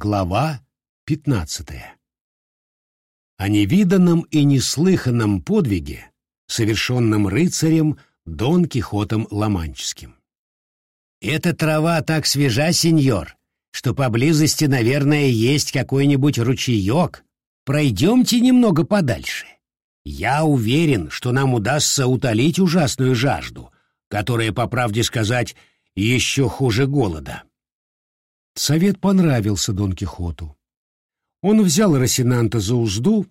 Глава пятнадцатая. О невиданном и неслыханном подвиге, совершенном рыцарем Дон Кихотом Ломанческим. «Эта трава так свежа, сеньор, что поблизости, наверное, есть какой-нибудь ручеек. Пройдемте немного подальше. Я уверен, что нам удастся утолить ужасную жажду, которая, по правде сказать, еще хуже голода». Совет понравился Дон Кихоту. Он взял Росинанта за узду,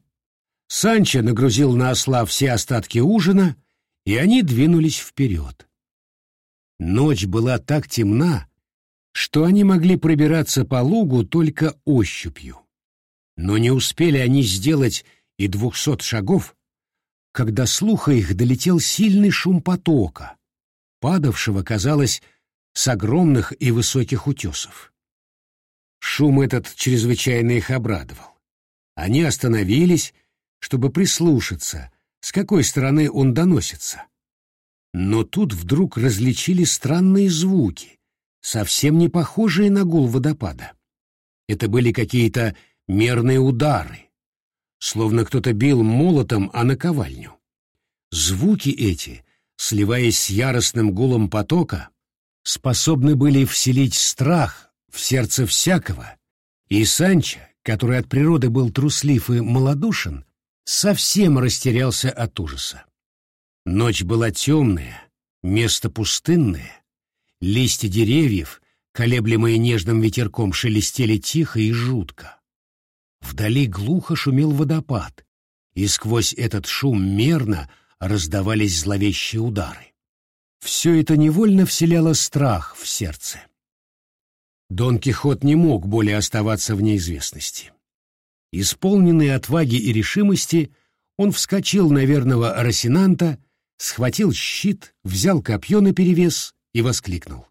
Санчо нагрузил на осла все остатки ужина, и они двинулись вперед. Ночь была так темна, что они могли пробираться по лугу только ощупью. Но не успели они сделать и двухсот шагов, когда слуха их долетел сильный шум потока, падавшего, казалось, с огромных и высоких утесов. Шум этот чрезвычайно их обрадовал. Они остановились, чтобы прислушаться, с какой стороны он доносится. Но тут вдруг различили странные звуки, совсем не похожие на гул водопада. Это были какие-то мерные удары, словно кто-то бил молотом о наковальню. Звуки эти, сливаясь с яростным гулом потока, способны были вселить страх в сердце всякого, и Санчо, который от природы был труслив и малодушен, совсем растерялся от ужаса. Ночь была темная, место пустынное, листья деревьев, колеблемые нежным ветерком, шелестели тихо и жутко. Вдали глухо шумел водопад, и сквозь этот шум мерно раздавались зловещие удары. Все это невольно вселяло страх в сердце. Дон Кихот не мог более оставаться в неизвестности. Исполненный отваги и решимости, он вскочил на верного Росинанта, схватил щит, взял копье наперевес и воскликнул.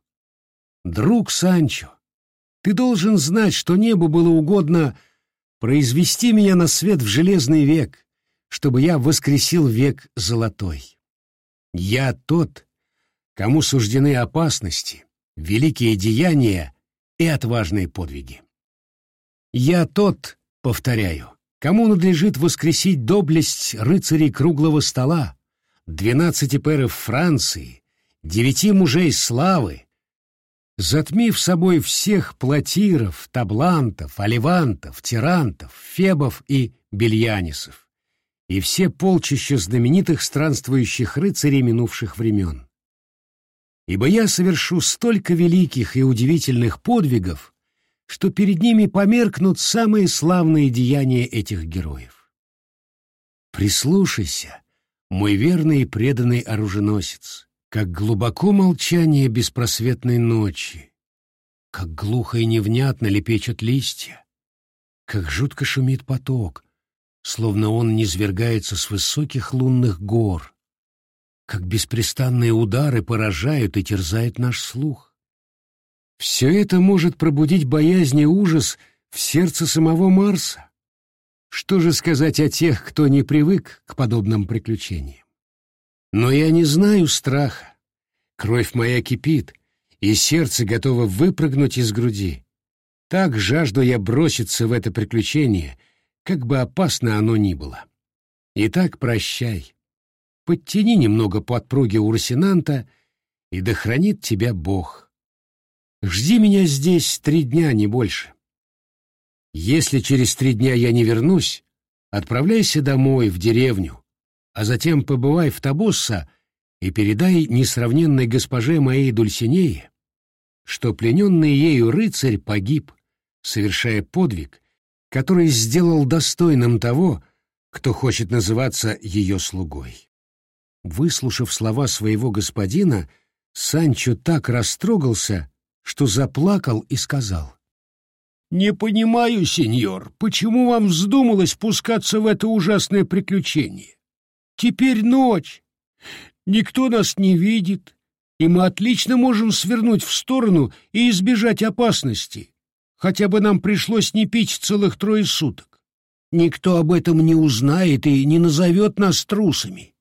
«Друг Санчо, ты должен знать, что небу было угодно произвести меня на свет в железный век, чтобы я воскресил век золотой. Я тот, кому суждены опасности, великие деяния и отважные подвиги. Я тот, повторяю, кому надлежит воскресить доблесть рыцарей круглого стола, двенадцати пэров Франции, девяти мужей славы, затмив собой всех платиров, таблантов, оливантов, тирантов, фебов и бельянисов, и все полчища знаменитых странствующих рыцарей минувших времен ибо я совершу столько великих и удивительных подвигов, что перед ними померкнут самые славные деяния этих героев. Прислушайся, мой верный и преданный оруженосец, как глубоко молчание беспросветной ночи, как глухо и невнятно лепечут листья, как жутко шумит поток, словно он низвергается с высоких лунных гор, как беспрестанные удары поражают и терзают наш слух. Все это может пробудить боязнь и ужас в сердце самого Марса. Что же сказать о тех, кто не привык к подобным приключениям? Но я не знаю страха. Кровь моя кипит, и сердце готово выпрыгнуть из груди. Так жажду я броситься в это приключение, как бы опасно оно ни было. Итак, прощай подтяни немного подпруги у Росинанта, и да хранит тебя Бог. Жди меня здесь три дня, не больше. Если через три дня я не вернусь, отправляйся домой, в деревню, а затем побывай в Табосса и передай несравненной госпоже моей Дульсинее, что плененный ею рыцарь погиб, совершая подвиг, который сделал достойным того, кто хочет называться ее слугой. Выслушав слова своего господина, Санчо так растрогался, что заплакал и сказал. «Не понимаю, сеньор, почему вам вздумалось пускаться в это ужасное приключение? Теперь ночь, никто нас не видит, и мы отлично можем свернуть в сторону и избежать опасности, хотя бы нам пришлось не пить целых трое суток. Никто об этом не узнает и не назовет нас трусами.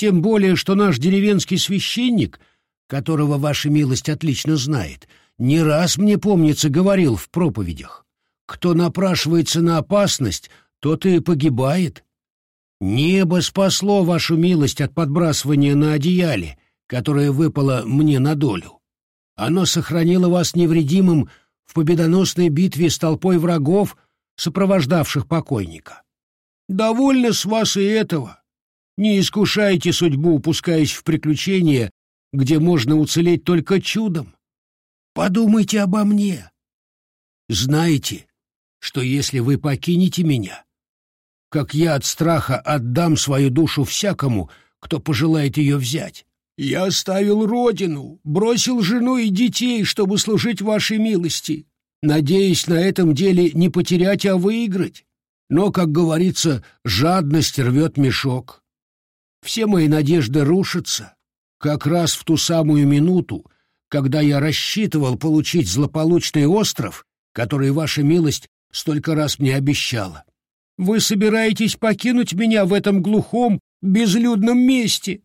Тем более, что наш деревенский священник, которого ваша милость отлично знает, не раз мне, помнится, говорил в проповедях, кто напрашивается на опасность, тот и погибает. Небо спасло вашу милость от подбрасывания на одеяле, которое выпало мне на долю. Оно сохранило вас невредимым в победоносной битве с толпой врагов, сопровождавших покойника. Довольно с вас и этого. Не искушайте судьбу, упускаясь в приключения, где можно уцелеть только чудом. Подумайте обо мне. Знаете, что если вы покинете меня, как я от страха отдам свою душу всякому, кто пожелает ее взять. Я оставил родину, бросил жену и детей, чтобы служить вашей милости, надеясь на этом деле не потерять, а выиграть. Но, как говорится, жадность рвет мешок. Все мои надежды рушатся. Как раз в ту самую минуту, когда я рассчитывал получить злополучный остров, который ваша милость столько раз мне обещала. Вы собираетесь покинуть меня в этом глухом, безлюдном месте?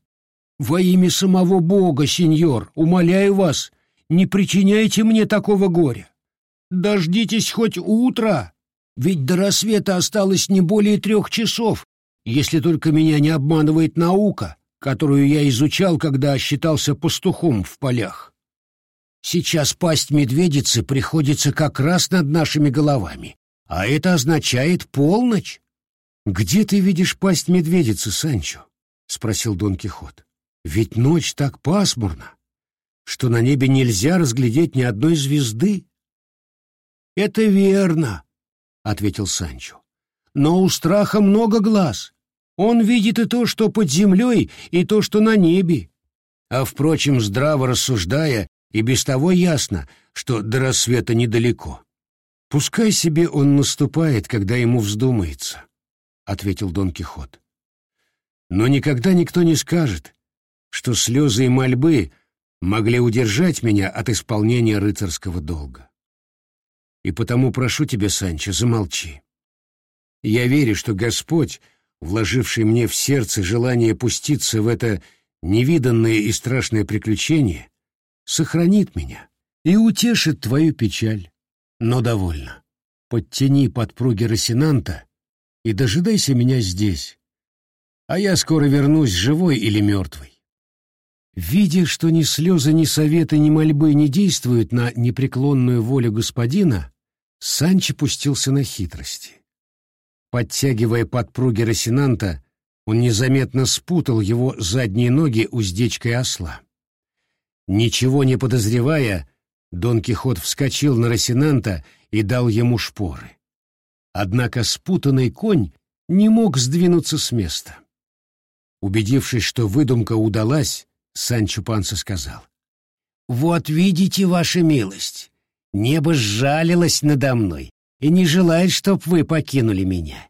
Во имя самого Бога, сеньор, умоляю вас, не причиняйте мне такого горя. Дождитесь хоть утра, ведь до рассвета осталось не более трех часов, если только меня не обманывает наука, которую я изучал, когда считался пастухом в полях. Сейчас пасть медведицы приходится как раз над нашими головами, а это означает полночь. — Где ты видишь пасть медведицы, Санчо? — спросил Дон Кихот. — Ведь ночь так пасмурна, что на небе нельзя разглядеть ни одной звезды. — Это верно, — ответил Санчо. — Но у страха много глаз. Он видит и то, что под землей, и то, что на небе. А, впрочем, здраво рассуждая, и без того ясно, что до рассвета недалеко. Пускай себе он наступает, когда ему вздумается, — ответил Дон Кихот. Но никогда никто не скажет, что слезы и мольбы могли удержать меня от исполнения рыцарского долга. И потому прошу тебя, Санчо, замолчи. Я верю, что Господь, вложивший мне в сердце желание пуститься в это невиданное и страшное приключение, сохранит меня и утешит твою печаль. Но довольно. Подтяни подпруги Росинанта и дожидайся меня здесь, а я скоро вернусь живой или мертвый. Видя, что ни слезы, ни советы, ни мольбы не действуют на непреклонную волю господина, Санчо пустился на хитрости. Подтягивая подпруги Росинанта, он незаметно спутал его задние ноги уздечкой осла. Ничего не подозревая, Дон Кихот вскочил на Росинанта и дал ему шпоры. Однако спутанный конь не мог сдвинуться с места. Убедившись, что выдумка удалась, Санчо Панса сказал. «Вот видите, ваша милость, небо сжалилось надо мной и не желает, чтоб вы покинули меня.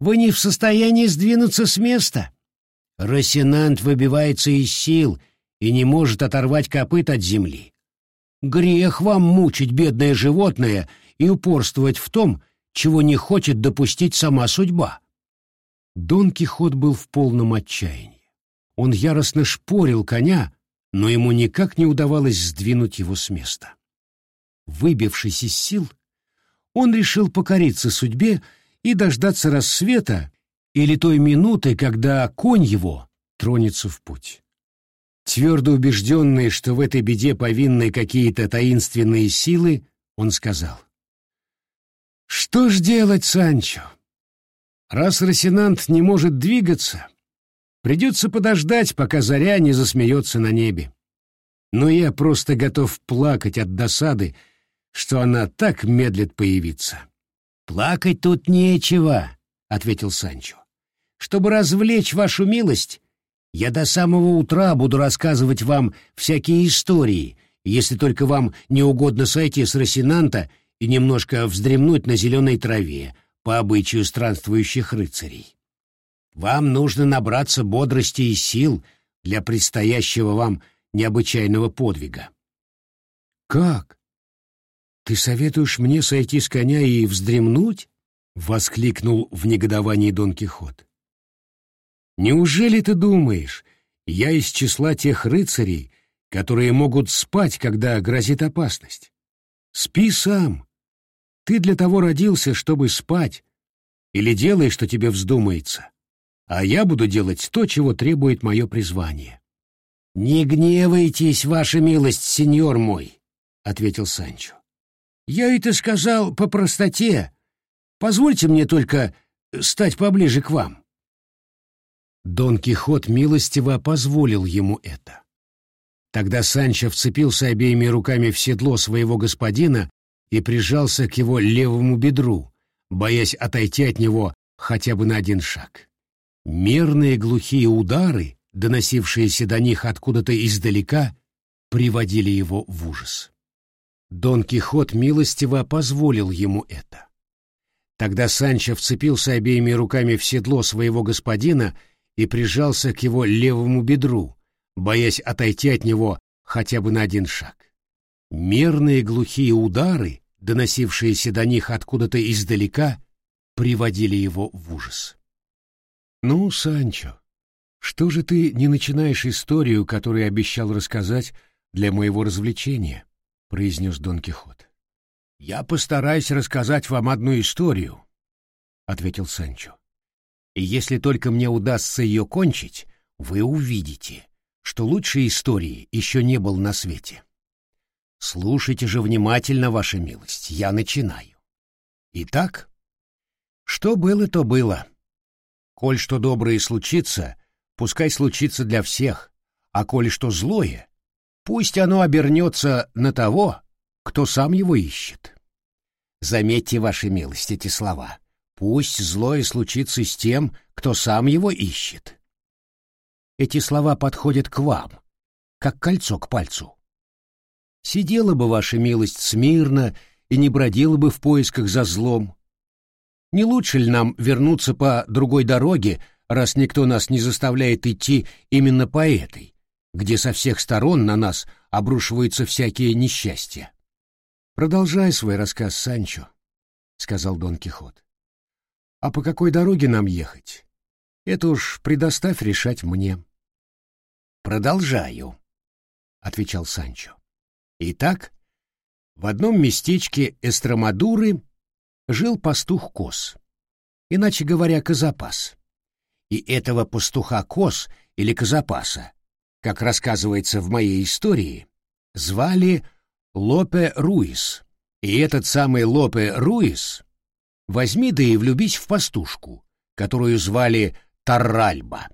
Вы не в состоянии сдвинуться с места. Росинант выбивается из сил — и не может оторвать копыт от земли. Грех вам мучить бедное животное и упорствовать в том, чего не хочет допустить сама судьба. Дон Кихот был в полном отчаянии. Он яростно шпорил коня, но ему никак не удавалось сдвинуть его с места. Выбившись из сил, он решил покориться судьбе и дождаться рассвета или той минуты, когда конь его тронется в путь. Твердо убежденный, что в этой беде повинны какие-то таинственные силы, он сказал. «Что ж делать, Санчо? Раз Росинант не может двигаться, придется подождать, пока заря не засмеется на небе. Но я просто готов плакать от досады, что она так медлит появиться». «Плакать тут нечего», — ответил Санчо. «Чтобы развлечь вашу милость, я до самого утра буду рассказывать вам всякие истории, если только вам не угодно сойти с Росинанта и немножко вздремнуть на зеленой траве, по обычаю странствующих рыцарей. Вам нужно набраться бодрости и сил для предстоящего вам необычайного подвига. «Как? Ты советуешь мне сойти с коня и вздремнуть?» — воскликнул в негодовании Дон Кихот. Неужели ты думаешь, я из числа тех рыцарей, которые могут спать, когда грозит опасность? Спи сам. Ты для того родился, чтобы спать, или делай, что тебе вздумается, а я буду делать то, чего требует мое призвание. «Не гневайтесь, ваша милость, сеньор мой», — ответил Санчо. «Я это сказал по простоте. Позвольте мне только стать поближе к вам». Дон Кихот милостиво позволил ему это. Тогда Санчо вцепился обеими руками в седло своего господина и прижался к его левому бедру, боясь отойти от него хотя бы на один шаг. Мерные глухие удары, доносившиеся до них откуда-то издалека, приводили его в ужас. Дон Кихот милостиво позволил ему это. Тогда Санчо вцепился обеими руками в седло своего господина и прижался к его левому бедру, боясь отойти от него хотя бы на один шаг. Мерные глухие удары, доносившиеся до них откуда-то издалека, приводили его в ужас. «Ну, Санчо, что же ты не начинаешь историю, которую обещал рассказать для моего развлечения?» — произнес Дон Кихот. «Я постараюсь рассказать вам одну историю», — ответил Санчо. «И если только мне удастся ее кончить, вы увидите, что лучшей истории еще не было на свете. Слушайте же внимательно, ваша милость, я начинаю. Итак, что было, то было. Коль что доброе случится, пускай случится для всех, а коли что злое, пусть оно обернется на того, кто сам его ищет. Заметьте, ваша милость, эти слова. Пусть злое случится с тем, кто сам его ищет эти слова подходят к вам, как кольцо к пальцу. Сидела бы ваша милость смирно и не бродила бы в поисках за злом. Не лучше ли нам вернуться по другой дороге, раз никто нас не заставляет идти именно по этой, где со всех сторон на нас обрушиваются всякие несчастья? Продолжай свой рассказ, Санчо, — сказал Дон Кихот. А по какой дороге нам ехать? Это уж предоставь решать мне. Продолжаю, отвечал Санчо. Итак, в одном местечке Эстремадуры жил пастух коз, иначе говоря, козопас. И этого пастуха коз или козопаса, как рассказывается в моей истории, звали Лопе Руис. И этот самый Лопе Руис возьми да и влюбись в пастушку, которую звали Торральба.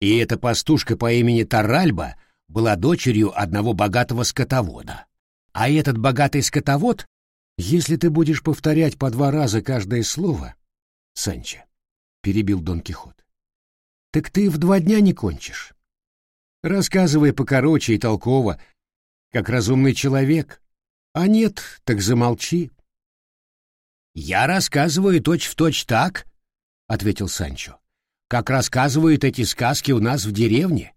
И эта пастушка по имени Торральба была дочерью одного богатого скотовода. А этот богатый скотовод, если ты будешь повторять по два раза каждое слово, Санчо, перебил Дон Кихот, так ты в два дня не кончишь. Рассказывай покороче и толково, как разумный человек. А нет, так замолчи. Я рассказываю точь-в-точь точь так, ответил Санчо, как рассказывают эти сказки у нас в деревне.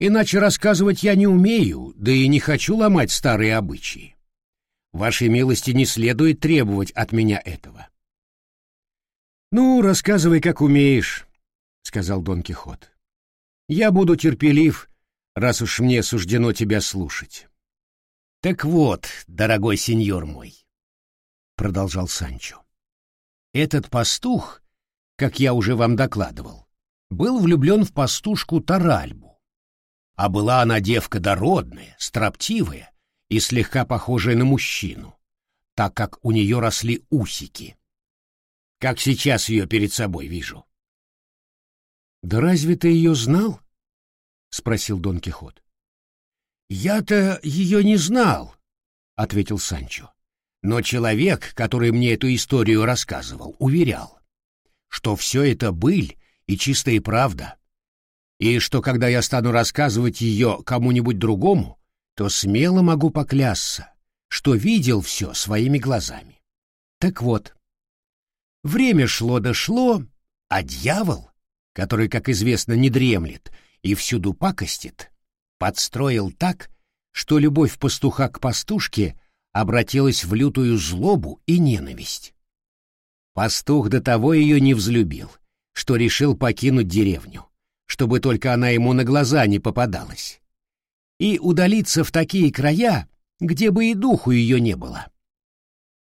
Иначе рассказывать я не умею, да и не хочу ломать старые обычаи. Вашей милости не следует требовать от меня этого. «Ну, рассказывай, как умеешь», — сказал Дон Кихот. «Я буду терпелив, раз уж мне суждено тебя слушать». «Так вот, дорогой сеньор мой», — продолжал Санчо, — «этот пастух как я уже вам докладывал, был влюблен в пастушку Таральбу. А была она девка дородная, строптивая и слегка похожая на мужчину, так как у нее росли усики. Как сейчас ее перед собой вижу. «Да разве ты ее знал?» — спросил Дон Кихот. «Я-то ее не знал», — ответил Санчо. «Но человек, который мне эту историю рассказывал, уверял, что все это быль и чистая правда, и что когда я стану рассказывать ее кому-нибудь другому, то смело могу поклясться, что видел все своими глазами. Так вот, время шло да а дьявол, который, как известно, не дремлет и всюду пакостит, подстроил так, что любовь пастуха к пастушке обратилась в лютую злобу и ненависть. Пастух до того ее не взлюбил, что решил покинуть деревню, чтобы только она ему на глаза не попадалась, и удалиться в такие края, где бы и духу ее не было.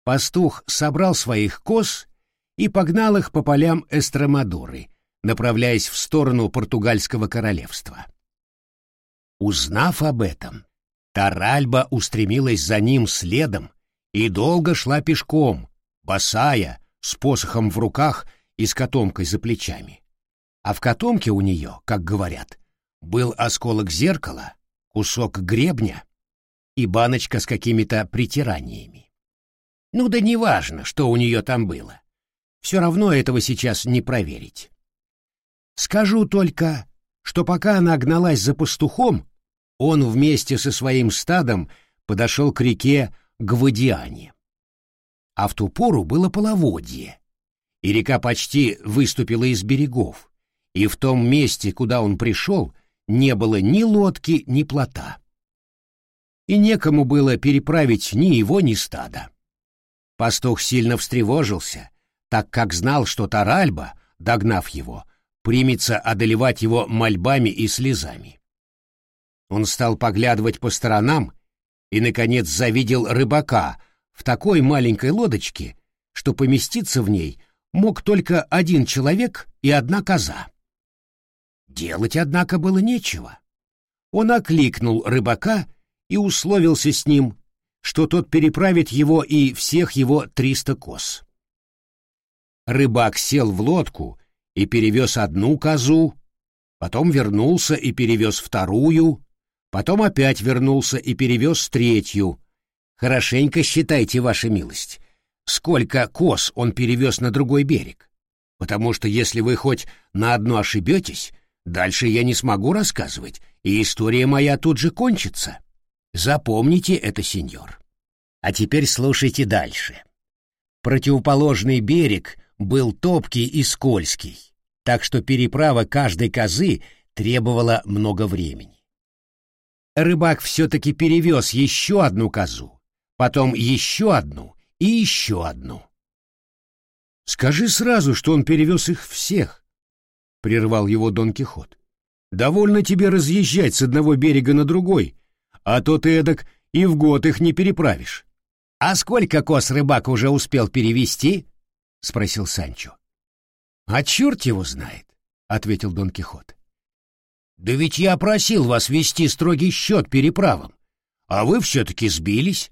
пастух собрал своих коз и погнал их по полям Эстремадуры, направляясь в сторону португальского королевства. Узнав об этом, Таральба устремилась за ним следом и долго шла пешком, босая, с посохом в руках и с котомкой за плечами. А в котомке у нее, как говорят, был осколок зеркала, кусок гребня и баночка с какими-то притираниями. Ну да неважно, что у нее там было. Все равно этого сейчас не проверить. Скажу только, что пока она гналась за пастухом, он вместе со своим стадом подошел к реке Гвадиане. А в ту пору было половодье, и река почти выступила из берегов, и в том месте, куда он пришел, не было ни лодки, ни плота. И некому было переправить ни его, ни стада. Пастух сильно встревожился, так как знал, что Таральба, догнав его, примется одолевать его мольбами и слезами. Он стал поглядывать по сторонам и, наконец, завидел рыбака в такой маленькой лодочке, что поместиться в ней мог только один человек и одна коза. Делать, однако, было нечего. Он окликнул рыбака и условился с ним, что тот переправит его и всех его триста коз. Рыбак сел в лодку и перевез одну козу, потом вернулся и перевез вторую, потом опять вернулся и перевез третью. Хорошенько считайте, ваша милость, сколько коз он перевез на другой берег, потому что если вы хоть на одну ошибетесь, дальше я не смогу рассказывать, и история моя тут же кончится. Запомните это, сеньор. А теперь слушайте дальше. Противоположный берег был топкий и скользкий, так что переправа каждой козы требовала много времени. Рыбак все-таки перевез еще одну козу, потом еще одну и еще одну. «Скажи сразу, что он перевез их всех», — прервал его Дон Кихот. «Довольно тебе разъезжать с одного берега на другой, а то ты эдак и в год их не переправишь». «А сколько коз рыбак уже успел перевести?» — спросил Санчо. — А черт его знает, — ответил Дон Кихот. — Да ведь я просил вас вести строгий счет переправам, а вы все-таки сбились.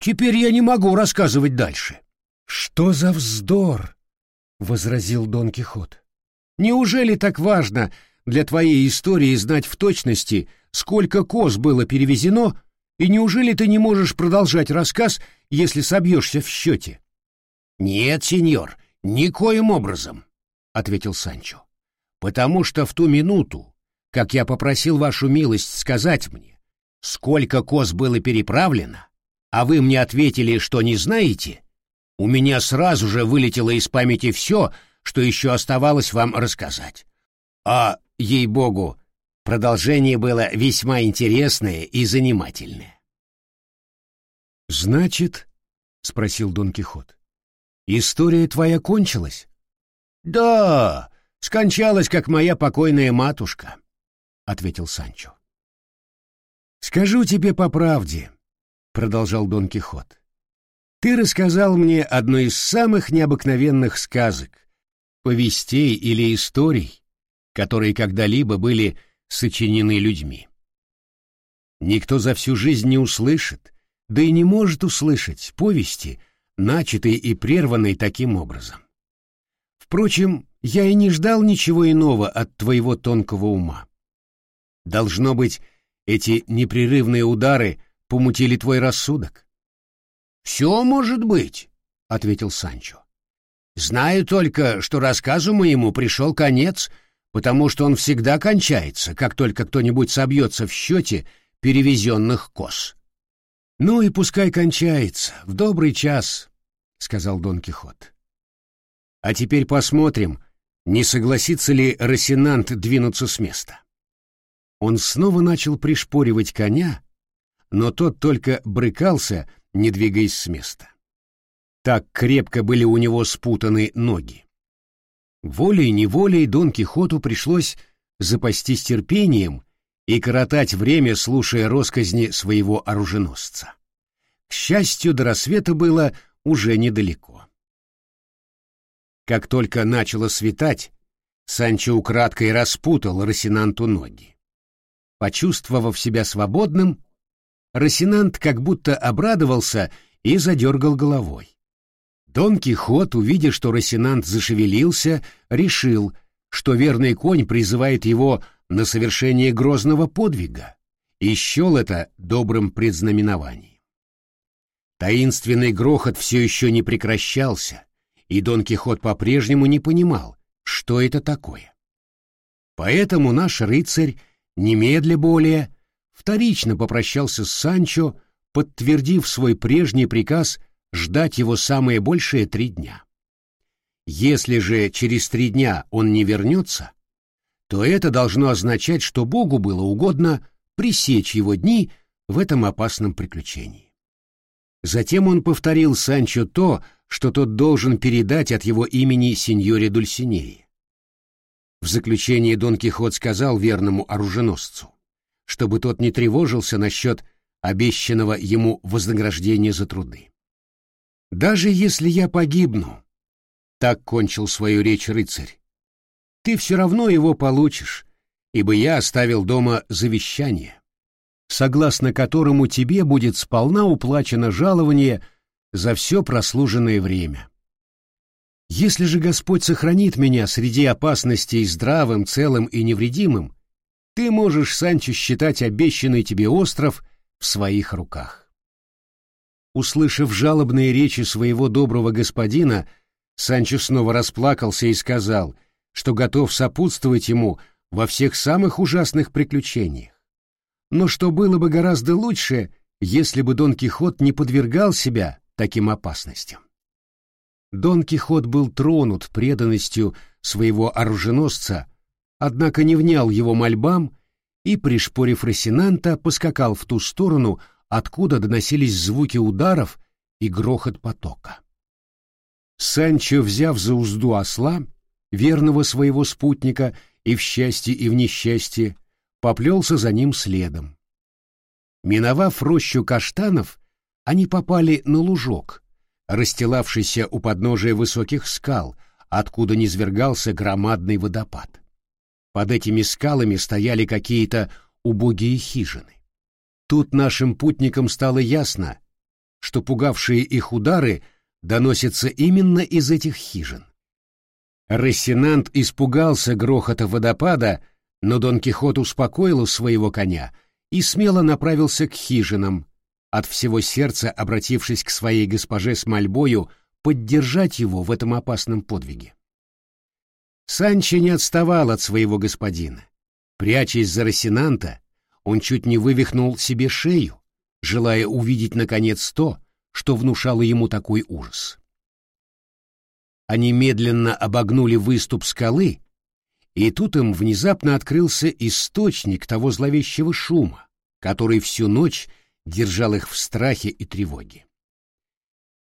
Теперь я не могу рассказывать дальше. — Что за вздор? — возразил Дон Кихот. — Неужели так важно для твоей истории знать в точности, сколько коз было перевезено, и неужели ты не можешь продолжать рассказ, если собьешься в счете? «Нет, сеньор, никоим образом», — ответил Санчо. «Потому что в ту минуту, как я попросил вашу милость сказать мне, сколько коз было переправлено, а вы мне ответили, что не знаете, у меня сразу же вылетело из памяти все, что еще оставалось вам рассказать. А, ей-богу, продолжение было весьма интересное и занимательное». «Значит, — спросил Дон Кихот, История твоя кончилась? Да, скончалась, как моя покойная матушка, ответил Санчо. Скажу тебе по правде, продолжал Дон Кихот. Ты рассказал мне одну из самых необыкновенных сказок, повестей или историй, которые когда-либо были сочинены людьми. Никто за всю жизнь не услышит, да и не может услышать повести, начатый и прерванный таким образом. Впрочем, я и не ждал ничего иного от твоего тонкого ума. Должно быть, эти непрерывные удары помутили твой рассудок. — Все может быть, — ответил Санчо. — Знаю только, что рассказу моему пришел конец, потому что он всегда кончается, как только кто-нибудь собьется в счете перевезенных коз. — Ну и пускай кончается, в добрый час, сказал Дон Кихот. А теперь посмотрим, не согласится ли Росинант двинуться с места. Он снова начал пришпоривать коня, но тот только брыкался, не двигаясь с места. Так крепко были у него спутаны ноги. Волей-неволей Дон Кихоту пришлось запастись терпением и коротать время, слушая росказни своего оруженосца. К счастью, до рассвета было уже недалеко. Как только начало светать, Санчо украдкой распутал Росинанту ноги. Почувствовав себя свободным, Росинант как будто обрадовался и задергал головой. Дон Кихот, увидя, что Росинант зашевелился, решил, что верный конь призывает его на совершение грозного подвига, и счел это добрым предзнаменованием. Таинственный грохот все еще не прекращался, и Дон Кихот по-прежнему не понимал, что это такое. Поэтому наш рыцарь, немедля более, вторично попрощался с Санчо, подтвердив свой прежний приказ ждать его самые большие три дня. Если же через три дня он не вернется, то это должно означать, что Богу было угодно пресечь его дни в этом опасном приключении. Затем он повторил Санчо то, что тот должен передать от его имени сеньоре Дульсинеи. В заключение Дон Кихот сказал верному оруженосцу, чтобы тот не тревожился насчет обещанного ему вознаграждения за труды. «Даже если я погибну», — так кончил свою речь рыцарь, — «ты все равно его получишь, ибо я оставил дома завещание, согласно которому тебе будет сполна уплачено жалование за все прослуженное время. Если же Господь сохранит меня среди опасностей здравым, целым и невредимым, ты можешь, Санчо, считать обещанный тебе остров в своих руках. Услышав жалобные речи своего доброго господина, Санчо снова расплакался и сказал, что готов сопутствовать ему во всех самых ужасных приключениях. Но что было бы гораздо лучше, если бы Дон Кихот не подвергал себя таким опасностям. Дон Кихот был тронут преданностью своего оруженосца однако не внял его мольбам и, пришпорив Росинанта, поскакал в ту сторону, откуда доносились звуки ударов и грохот потока. Санчо, взяв за узду осла, верного своего спутника и в счастье, и в несчастье, поплелся за ним следом. Миновав рощу каштанов, они попали на лужок, расстилавшийся у подножия высоких скал, откуда низвергался громадный водопад. Под этими скалами стояли какие-то убогие хижины. Тут нашим путникам стало ясно, что пугавшие их удары доносятся именно из этих хижин. Рассенант испугался грохота водопада, но Дон Кихот успокоил своего коня и смело направился к хижинам, от всего сердца обратившись к своей госпоже с мольбою поддержать его в этом опасном подвиге. Санчо не отставал от своего господина. Прячась за Росинанта, он чуть не вывихнул себе шею, желая увидеть наконец то, что внушало ему такой ужас. Они медленно обогнули выступ скалы, и тут им внезапно открылся источник того зловещего шума, который всю ночь держал их в страхе и тревоге.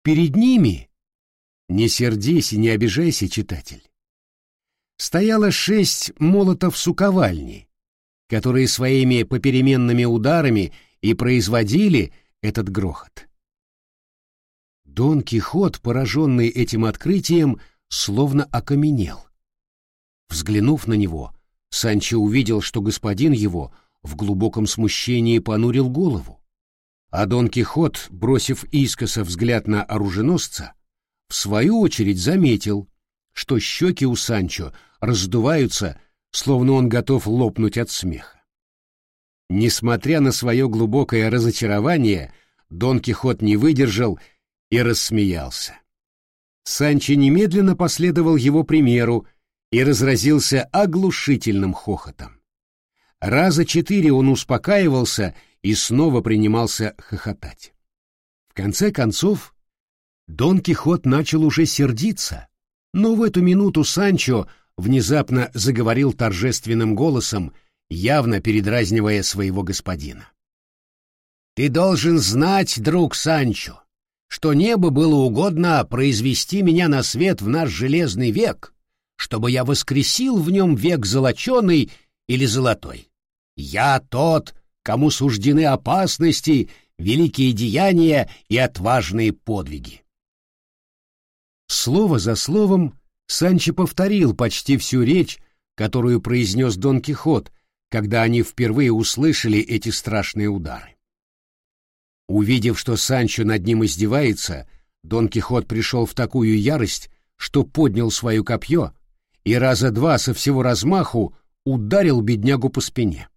Перед ними, не сердись и не обижайся, читатель, стояло шесть молотов суковальни, которые своими попеременными ударами и производили этот грохот. Дон Кихот, пораженный этим открытием, словно окаменел. Взглянув на него, Санчо увидел, что господин его в глубоком смущении понурил голову, а Дон Кихот, бросив искоса взгляд на оруженосца, в свою очередь заметил, что щеки у Санчо раздуваются, словно он готов лопнуть от смеха. Несмотря на свое глубокое разочарование, Дон Кихот не выдержал и рассмеялся. Санчо немедленно последовал его примеру и разразился оглушительным хохотом. Раза четыре он успокаивался и снова принимался хохотать. В конце концов, Дон Кихот начал уже сердиться, но в эту минуту Санчо внезапно заговорил торжественным голосом, явно передразнивая своего господина. «Ты должен знать, друг Санчо, что небо было угодно произвести меня на свет в наш железный век, чтобы я воскресил в нем век золоченый или золотой. Я тот, кому суждены опасности, великие деяния и отважные подвиги. Слово за словом Санчо повторил почти всю речь, которую произнес Дон Кихот, когда они впервые услышали эти страшные удары. Увидев, что Санчо над ним издевается, Дон Кихот пришел в такую ярость, что поднял свое копье и раза два со всего размаху ударил беднягу по спине.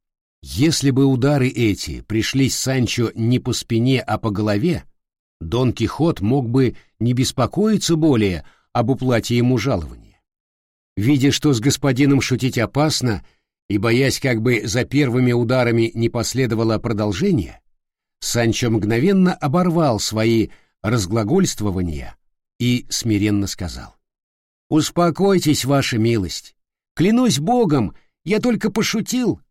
Если бы удары эти пришлись Санчо не по спине, а по голове, Дон Кихот мог бы не беспокоиться более об уплате ему жалования. Видя, что с господином шутить опасно, и боясь, как бы за первыми ударами не последовало продолжение, Санчо мгновенно оборвал свои разглагольствования и смиренно сказал. «Успокойтесь, ваша милость. Клянусь богом, я только пошутил».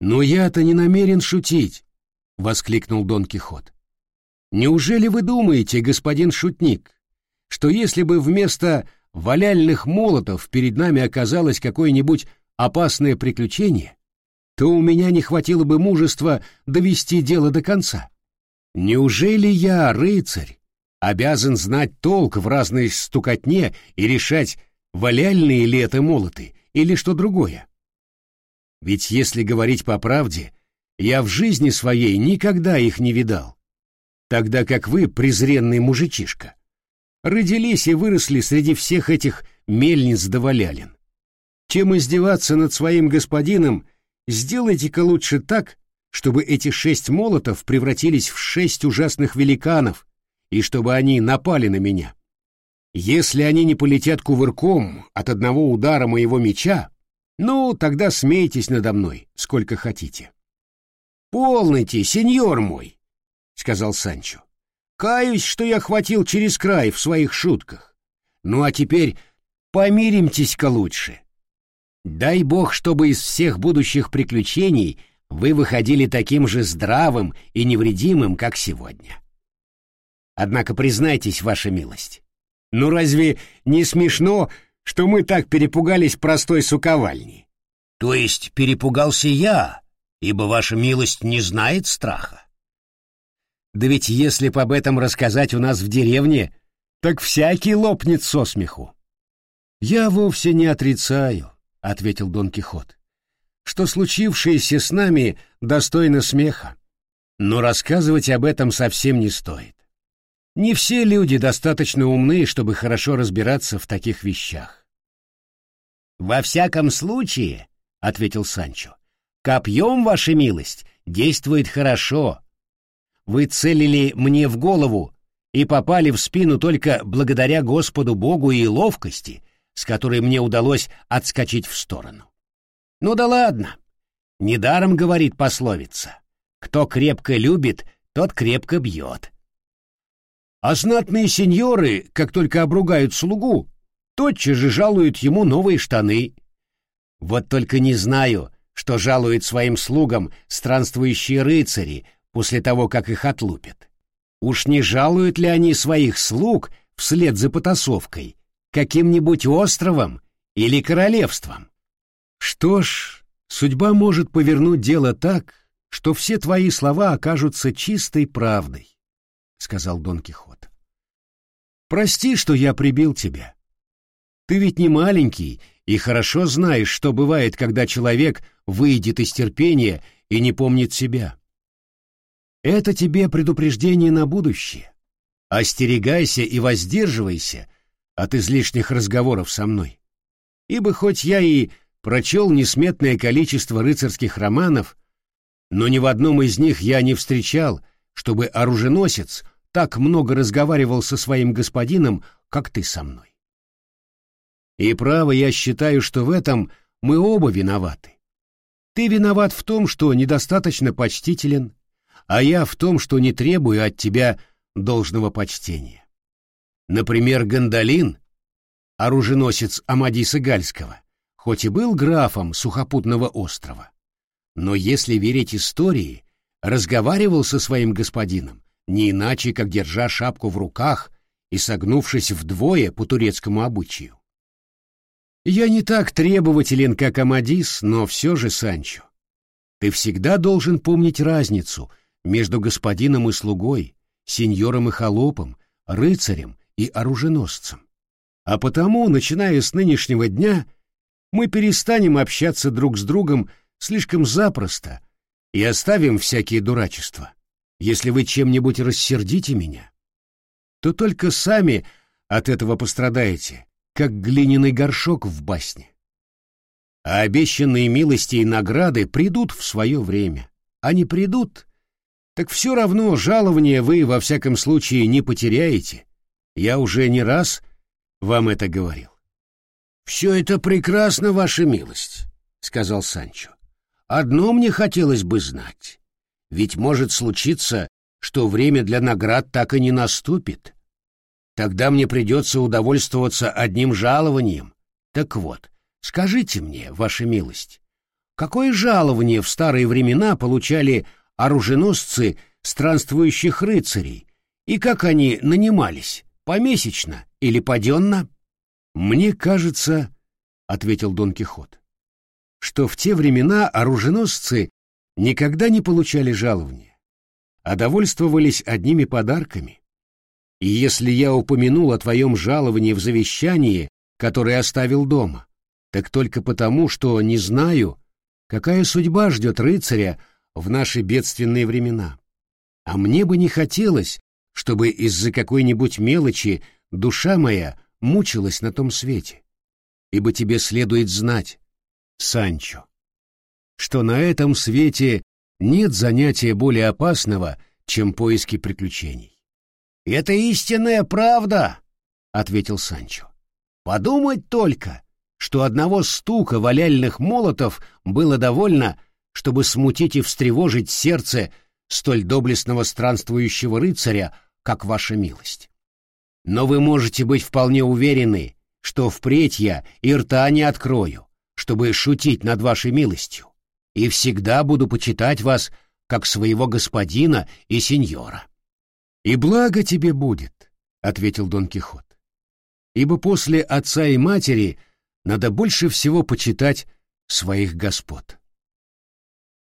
«Но я-то не намерен шутить», — воскликнул Дон Кихот. «Неужели вы думаете, господин шутник, что если бы вместо валяльных молотов перед нами оказалось какое-нибудь опасное приключение, то у меня не хватило бы мужества довести дело до конца? Неужели я, рыцарь, обязан знать толк в разной стукотне и решать, валяльные ли это молоты или что другое? Ведь если говорить по правде, я в жизни своей никогда их не видал, тогда как вы, презренный мужичишка, родились и выросли среди всех этих мельниц да валялин. Чем издеваться над своим господином, сделайте-ка лучше так, чтобы эти шесть молотов превратились в шесть ужасных великанов, и чтобы они напали на меня. Если они не полетят кувырком от одного удара моего меча, ну, тогда смейтесь надо мной, сколько хотите. «Полноте, сеньор мой», — сказал Санчо. «Каюсь, что я хватил через край в своих шутках. Ну, а теперь помиримтесь-ка лучше. Дай бог, чтобы из всех будущих приключений вы выходили таким же здравым и невредимым, как сегодня. Однако признайтесь, ваша милость, ну разве не смешно, что мы так перепугались простой суковальни? То есть перепугался я, ибо ваша милость не знает страха? Да ведь если б об этом рассказать у нас в деревне, так всякий лопнет со смеху. Я вовсе не отрицаю, — ответил Дон Кихот, — что случившееся с нами достойно смеха, но рассказывать об этом совсем не стоит. Не все люди достаточно умны, чтобы хорошо разбираться в таких вещах. «Во всяком случае», — ответил Санчо, — «копьем, ваша милость, действует хорошо. Вы целили мне в голову и попали в спину только благодаря Господу Богу и ловкости, с которой мне удалось отскочить в сторону. Ну да ладно. Недаром говорит пословица. Кто крепко любит, тот крепко бьет. А знатные сеньоры, как только обругают слугу, тотчас же жалуют ему новые штаны. Вот только не знаю, что жалуют своим слугам странствующие рыцари после того, как их отлупят. Уж не жалуют ли они своих слуг вслед за потасовкой каким-нибудь островом или королевством. Что ж, судьба может повернуть дело так, что все твои слова окажутся чистой правдой, — сказал Дон Кихот. Прости, что я прибил тебя. Ты ведь не маленький и хорошо знаешь, что бывает, когда человек выйдет из терпения и не помнит себя. Это тебе предупреждение на будущее. Остерегайся и воздерживайся от излишних разговоров со мной. Ибо хоть я и прочел несметное количество рыцарских романов, но ни в одном из них я не встречал, чтобы оруженосец так много разговаривал со своим господином, как ты со мной. И право я считаю, что в этом мы оба виноваты. Ты виноват в том, что недостаточно почтителен, а я в том, что не требую от тебя должного почтения. Например, Гондолин, оруженосец Амадиса Гальского, хоть и был графом сухопутного острова, но, если верить истории, разговаривал со своим господином не иначе, как держа шапку в руках и согнувшись вдвое по турецкому обычаю. Я не так требователен, как Амадис, но все же, Санчо, ты всегда должен помнить разницу между господином и слугой, сеньором и холопом, рыцарем и оруженосцем. А потому, начиная с нынешнего дня, мы перестанем общаться друг с другом слишком запросто и оставим всякие дурачества. Если вы чем-нибудь рассердите меня, то только сами от этого пострадаете, как глиняный горшок в басне. А обещанные милости и награды придут в свое время. Не придут, так все равно жалование вы во всяком случае не потеряете. Я уже не раз вам это говорил. «Все это прекрасно, ваша милость», — сказал Санчо. «Одно мне хотелось бы знать. Ведь может случиться, что время для наград так и не наступит. Тогда мне придется удовольствоваться одним жалованием. Так вот, скажите мне, ваша милость, какое жалование в старые времена получали оруженосцы странствующих рыцарей, и как они нанимались, помесячно или паденно?» «Мне кажется, — ответил Дон Кихот, — что в те времена оруженосцы никогда не получали жалования, а довольствовались одними подарками. И если я упомянул о твоем жаловании в завещании, которое оставил дома, так только потому, что не знаю, какая судьба ждет рыцаря в наши бедственные времена. А мне бы не хотелось, чтобы из-за какой-нибудь мелочи душа моя мучилась на том свете. Ибо тебе следует знать, Санчо, что на этом свете нет занятия более опасного, чем поиски приключений. «Это истинная правда», — ответил Санчо. «Подумать только, что одного стука валяльных молотов было довольно, чтобы смутить и встревожить сердце столь доблестного странствующего рыцаря, как ваша милость. Но вы можете быть вполне уверены, что впредь я и рта не открою, чтобы шутить над вашей милостью, и всегда буду почитать вас как своего господина и сеньора. — И благо тебе будет, — ответил Дон Кихот, — ибо после отца и матери надо больше всего почитать своих господ.